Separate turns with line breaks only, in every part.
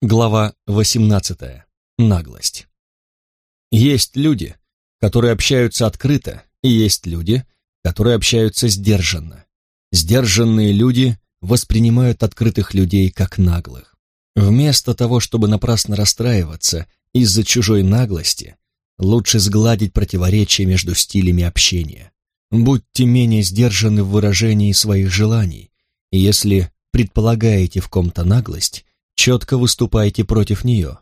Глава 18. Наглость. Есть люди, которые общаются открыто, и есть люди, которые общаются сдержанно. Сдержанные люди воспринимают открытых людей как наглых. Вместо того, чтобы напрасно расстраиваться из-за чужой наглости, лучше сгладить противоречия между стилями общения. Будьте менее сдержаны в выражении своих желаний, если предполагаете в ком-то наглость, четко выступайте против нее.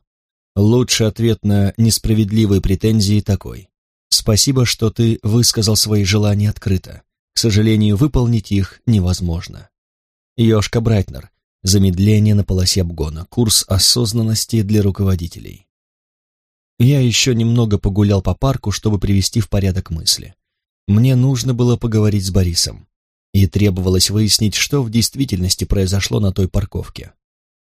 Лучший ответ на несправедливые претензии такой. Спасибо, что ты высказал свои желания открыто. К сожалению, выполнить их невозможно. Йошка Брайтнер. Замедление на полосе обгона. Курс осознанности для руководителей. Я еще немного погулял по парку, чтобы привести в порядок мысли. Мне нужно было поговорить с Борисом. И требовалось выяснить, что в действительности произошло на той парковке.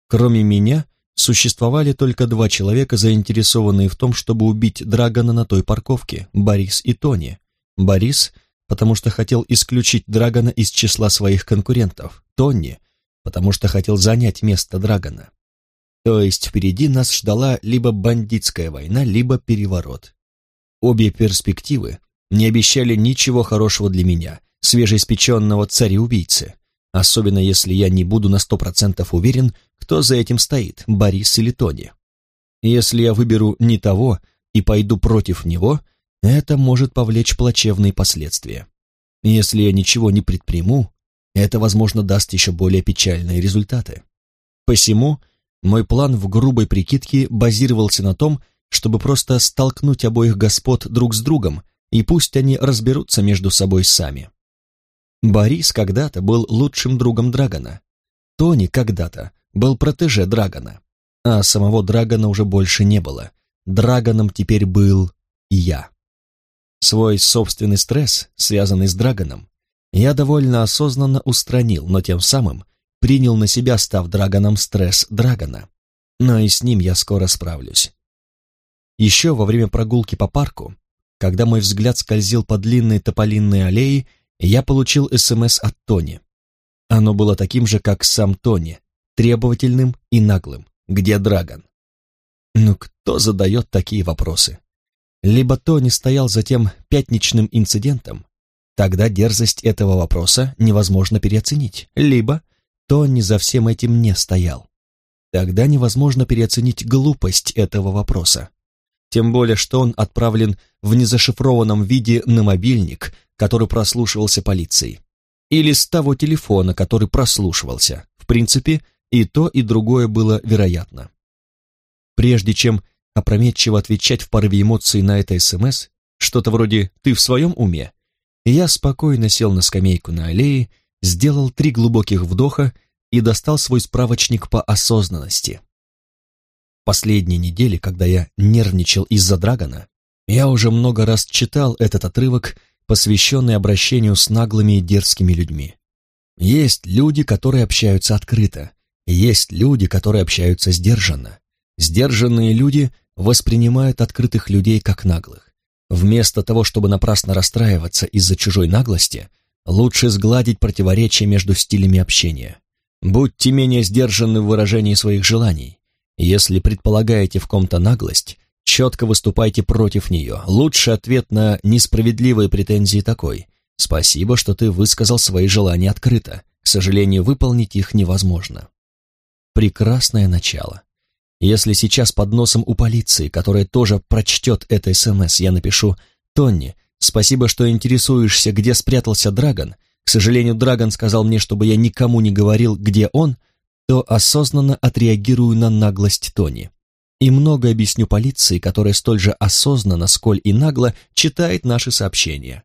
Кроме меня, существовали только два человека, заинтересованные в том, чтобы убить Драгона на той парковке, Борис и Тони. Борис, потому что хотел исключить Драгона из числа своих конкурентов, Тони, потому что хотел занять место Драгона. То есть впереди нас ждала либо бандитская война, либо переворот. Обе перспективы не обещали ничего хорошего для меня, свежеиспеченного царя-убийцы, особенно если я не буду на сто процентов уверен, кто за этим стоит, Борис или Тони. Если я выберу не того и пойду против него, это может повлечь плачевные последствия. Если я ничего не предприму, это, возможно, даст еще более печальные результаты. Посему мой план в грубой прикидке базировался на том, чтобы просто столкнуть обоих господ друг с другом, и пусть они разберутся между собой сами. Борис когда-то был лучшим другом Драгона. Тони когда-то был протеже Драгона. А самого Драгона уже больше не было. Драгоном теперь был я. Свой собственный стресс, связанный с Драгоном, я довольно осознанно устранил, но тем самым принял на себя, став Драгоном, стресс Драгона. Но и с ним я скоро справлюсь. Еще во время прогулки по парку, когда мой взгляд скользил по длинной тополинной аллее, я получил СМС от Тони. Оно было таким же, как сам Тони, требовательным и наглым. Где Драгон? Ну кто задает такие вопросы? Либо Тони стоял за тем пятничным инцидентом, тогда дерзость этого вопроса невозможно переоценить, либо Тони за всем этим не стоял. Тогда невозможно переоценить глупость этого вопроса. Тем более, что он отправлен в незашифрованном виде на мобильник, который прослушивался полицией. Или с того телефона, который прослушивался. В принципе, и то, и другое было вероятно. Прежде чем опрометчиво отвечать в порыве эмоций на это СМС, что-то вроде «ты в своем уме?», я спокойно сел на скамейку на аллее, сделал три глубоких вдоха и достал свой справочник по осознанности. Последние недели, когда я нервничал из-за Драгона, я уже много раз читал этот отрывок, посвященный обращению с наглыми и дерзкими людьми. Есть люди, которые общаются открыто, есть люди, которые общаются сдержанно. Сдержанные люди воспринимают открытых людей как наглых. Вместо того, чтобы напрасно расстраиваться из-за чужой наглости, лучше сгладить противоречия между стилями общения. Будьте менее сдержанны в выражении своих желаний. Если предполагаете в ком-то наглость, четко выступайте против нее. Лучший ответ на несправедливые претензии такой. Спасибо, что ты высказал свои желания открыто. К сожалению, выполнить их невозможно прекрасное начало. Если сейчас под носом у полиции, которая тоже прочтет это СМС, я напишу «Тонни, спасибо, что интересуешься, где спрятался Драгон. К сожалению, Драгон сказал мне, чтобы я никому не говорил, где он», то осознанно отреагирую на наглость Тони. И много объясню полиции, которая столь же осознанно, сколь и нагло читает наши сообщения.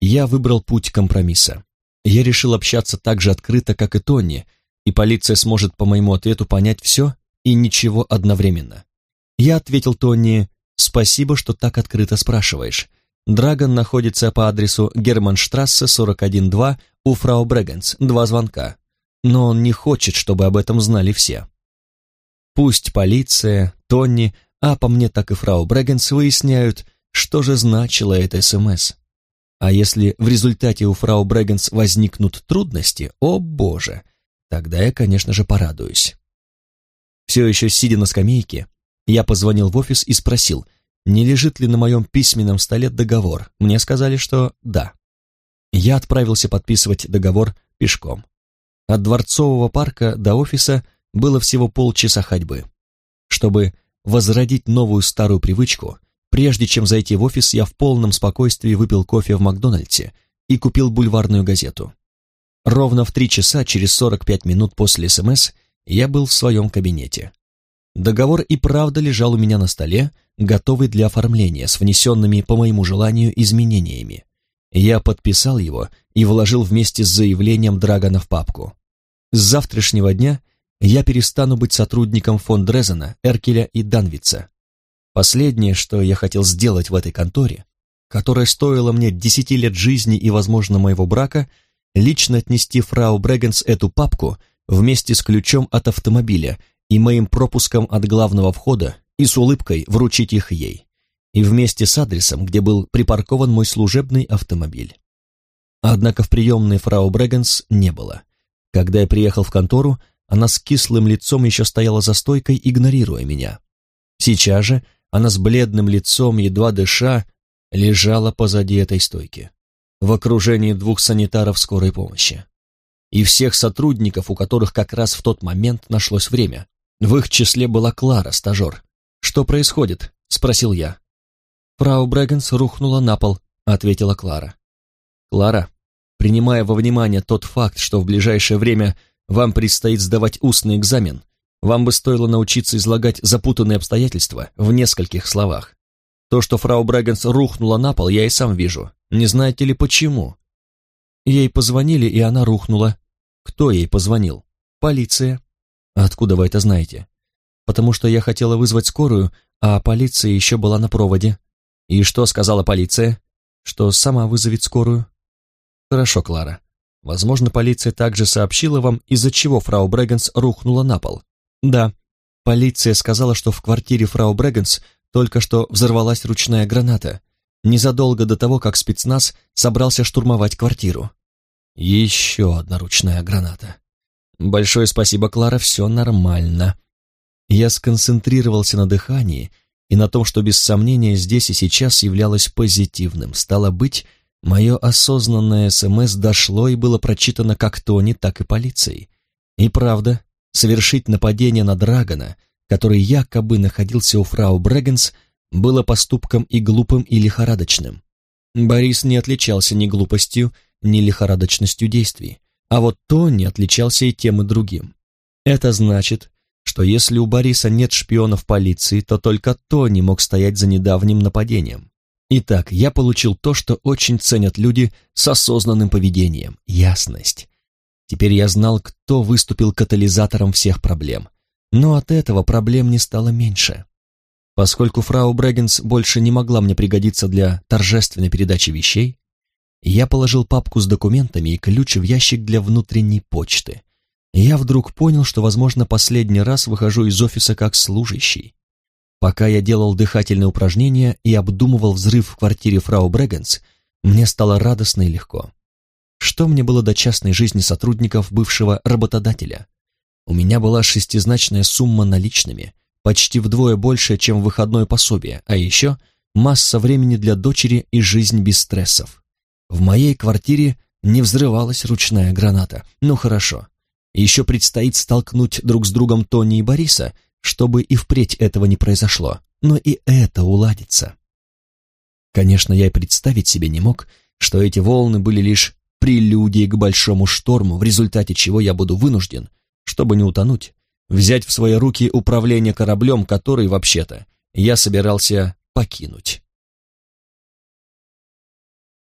Я выбрал путь компромисса. Я решил общаться так же открыто, как и Тони, и полиция сможет по моему ответу понять все и ничего одновременно. Я ответил Тони, спасибо, что так открыто спрашиваешь. Драгон находится по адресу Германштрассе 41-2 у фрау Брегенс, два звонка. Но он не хочет, чтобы об этом знали все. Пусть полиция, Тони, а по мне так и фрау Брегенс выясняют, что же значило это СМС. А если в результате у фрау Брегенс возникнут трудности, о боже, Тогда я, конечно же, порадуюсь. Все еще сидя на скамейке, я позвонил в офис и спросил, не лежит ли на моем письменном столе договор. Мне сказали, что да. Я отправился подписывать договор пешком. От Дворцового парка до офиса было всего полчаса ходьбы. Чтобы возродить новую старую привычку, прежде чем зайти в офис, я в полном спокойствии выпил кофе в Макдональдсе и купил бульварную газету. Ровно в три часа, через 45 минут после СМС, я был в своем кабинете. Договор и правда лежал у меня на столе, готовый для оформления, с внесенными по моему желанию изменениями. Я подписал его и вложил вместе с заявлением Драгона в папку. С завтрашнего дня я перестану быть сотрудником фон Дрезена, Эркеля и Данвица. Последнее, что я хотел сделать в этой конторе, которая стоила мне десяти лет жизни и, возможно, моего брака, лично отнести фрау Брегенс эту папку вместе с ключом от автомобиля и моим пропуском от главного входа и с улыбкой вручить их ей, и вместе с адресом, где был припаркован мой служебный автомобиль. Однако в приемной фрау Брегенс не было. Когда я приехал в контору, она с кислым лицом еще стояла за стойкой, игнорируя меня. Сейчас же она с бледным лицом, едва дыша, лежала позади этой стойки, в окружении двух санитаров скорой помощи. И всех сотрудников, у которых как раз в тот момент нашлось время, в их числе была Клара, стажер. «Что происходит?» — спросил я. «Фрау Брэггенс рухнула на пол», — ответила Клара. «Клара, принимая во внимание тот факт, что в ближайшее время вам предстоит сдавать устный экзамен, вам бы стоило научиться излагать запутанные обстоятельства в нескольких словах. То, что фрау Брэггенс рухнула на пол, я и сам вижу. Не знаете ли почему?» Ей позвонили, и она рухнула. Кто ей позвонил? Полиция. «Откуда вы это знаете?» «Потому что я хотела вызвать скорую, а полиция еще была на проводе». «И что сказала полиция?» «Что сама вызовет скорую». «Хорошо, Клара. Возможно, полиция также сообщила вам, из-за чего фрау Брэггенс рухнула на пол». «Да. Полиция сказала, что в квартире фрау Брэггенс только что взорвалась ручная граната, незадолго до того, как спецназ собрался штурмовать квартиру». «Еще одна ручная граната. «Большое спасибо, Клара, все нормально». Я сконцентрировался на дыхании и на том, что без сомнения здесь и сейчас являлось позитивным. Стало быть, мое осознанное СМС дошло и было прочитано как Тони, так и полицией. И правда, совершить нападение на Драгона, который якобы находился у фрау Брэггенс, было поступком и глупым, и лихорадочным. Борис не отличался ни глупостью, ни лихорадочностью действий. А вот Тони отличался и тем, и другим. Это значит, что если у Бориса нет шпионов полиции, то только Тони мог стоять за недавним нападением. Итак, я получил то, что очень ценят люди с осознанным поведением – ясность. Теперь я знал, кто выступил катализатором всех проблем. Но от этого проблем не стало меньше. Поскольку фрау Брэггенс больше не могла мне пригодиться для торжественной передачи вещей, я положил папку с документами и ключ в ящик для внутренней почты. Я вдруг понял, что, возможно, последний раз выхожу из офиса как служащий. Пока я делал дыхательные упражнения и обдумывал взрыв в квартире фрау Брэгенс, мне стало радостно и легко. Что мне было до частной жизни сотрудников бывшего работодателя? У меня была шестизначная сумма наличными, почти вдвое больше, чем выходное пособие, а еще масса времени для дочери и жизнь без стрессов. В моей квартире не взрывалась ручная граната. Ну хорошо. Еще предстоит столкнуть друг с другом Тони и Бориса, чтобы и впредь этого не произошло. Но и это уладится. Конечно, я и представить себе не мог, что эти волны были лишь прелюдией к большому шторму, в результате чего я буду вынужден, чтобы не утонуть, взять в свои руки управление кораблем, который, вообще-то, я собирался покинуть.